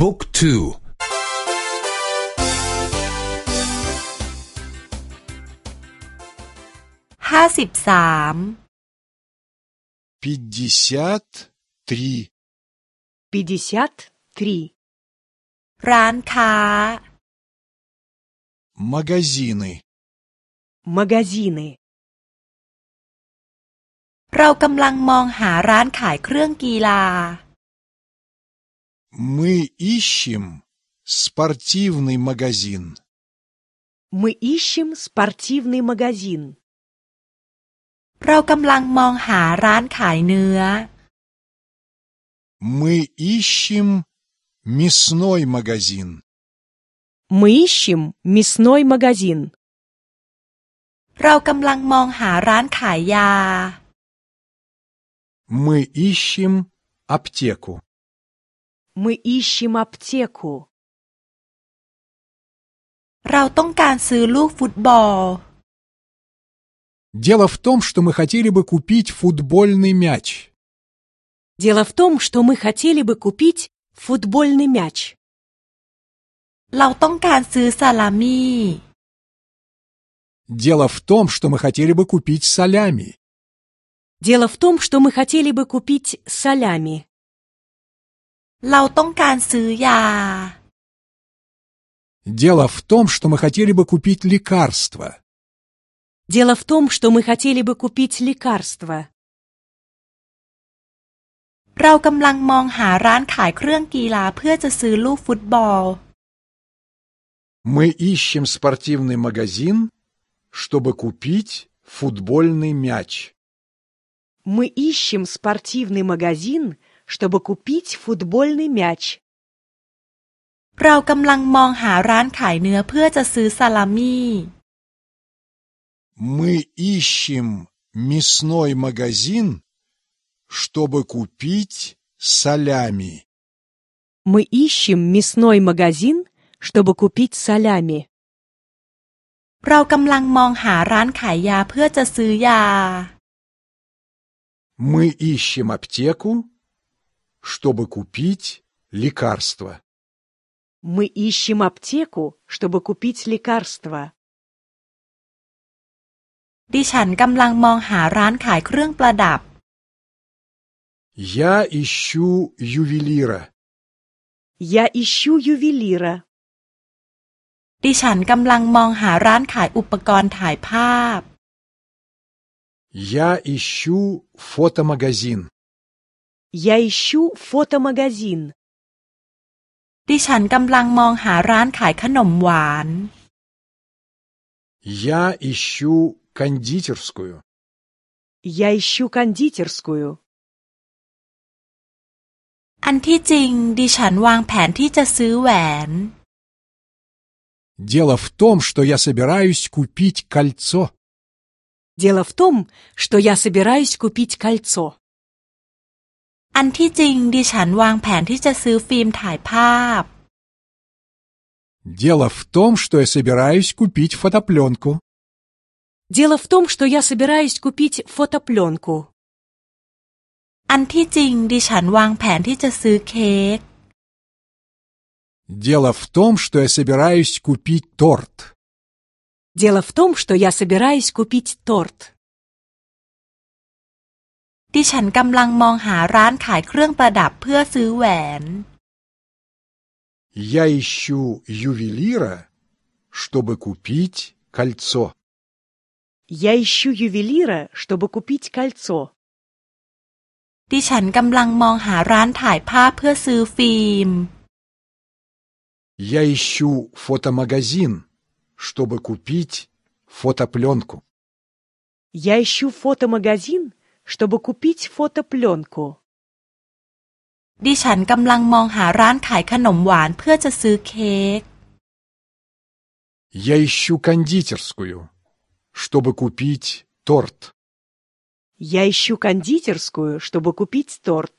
บุ๊กทู ห้าสิบสาม пятьдесят три, пятьдесят три, ร้านค้า магазины, магазины. เรากำลังมองหาร้านขายเครื่องกีฬา мы ищем спортивный магазин, Мы ищем спортивный магазин. เรากำลังมองหาร้านขายเนื้อ мы ищем мясной магазин, Мы ищем мясной магазин. เรากำลังมองหาร้านขายยา мы ищем аптеку, Мы ищем аптеку. เราต้องการซื้อลูกฟุตบอล Дело в том, что мы хотели бы купить футбольный мяч. Дело в том, что мы хотели бы купить футбольный мяч. เราต้องการซื้อซาลามี่ Дело в том, что мы хотели бы купить солями. Дело в том, что мы хотели бы купить солями. เราต้องการซื้อยา Дело в том, что мы хотели бы купить лекарства. Дело в том, что мы хотели бы купить лекарства. เรากำลังมองหาร้านขายเครื่องกีฬาเพื่อจะซื้อลูกฟุตบอล Мы ищем спортивный магазин, чтобы купить футбольный мяч. Мы ищем спортивный магазин, чтобы купить футбольный мяч. เรากำลังมองหาร้านขายเนื้อเพื่อจะซื้อซาลามี่ Мы ищем мясной магазин, чтобы купить солями. Мы ищем мясной магазин, чтобы купить солями. เรากำลังมองหาร้านขายยาเพื่อจะซื้อยา Мы ищем аптеку, чтобы купить лекарства. Мы ищем аптеку, чтобы купить лекарства. ดิฉันกำลังมองหาร้านขายเครื่องประดับ Я ищу ювелира. Я ищу ювелира. ดิฉันกำลังมองหาร้านขายอุปกรณ์ถ่ายภาพ Я ищу фотомагазин. Я ищу фотомагазин. ดิฉันกำลังมองหาร้านขายขนมหวาน Я ищу кондитерскую. Я ищу кондитерскую. อันที่จริง ดิฉันวางแผนที่จะซื้อแหวน Дело в том, что я собираюсь купить кольцо. Дело в том, что я собираюсь купить кольцо. อันที่จริง ดิฉันวางแผนที่จะซื้อฟิล์มถ่ายภาพ Дело в том, что я собираюсь купить фотопленку. Дело в том, что я собираюсь купить фотопленку. อันที่จริง ดิฉันวางแผนที่จะซื้อเค้ก Дело в том, что я собираюсь купить торт. Дело в том, что я собираюсь купить торт. ดิฉันกำลังมองหาร้านขายเครื่องประดับเพื่อซื้อแหวน Я ищу ювелира, чтобы купить кольцо. Я ищу ювелира, чтобы купить кольцо. ดิฉันกำลังมองหาร้านถ่ายภาพเพื่อซื้อฟิล์ม Я ищу фотомагазин, чтобы купить фотопленку. Я ищу фотомагазин, чтобы купить фотопленку. ดิฉันกำลังมองหาร้านขายขนมหวานเพื่อจะซื้อเค้ก Я ищу кондитерскую, чтобы купить торт. Я ищу кондитерскую, чтобы купить торт.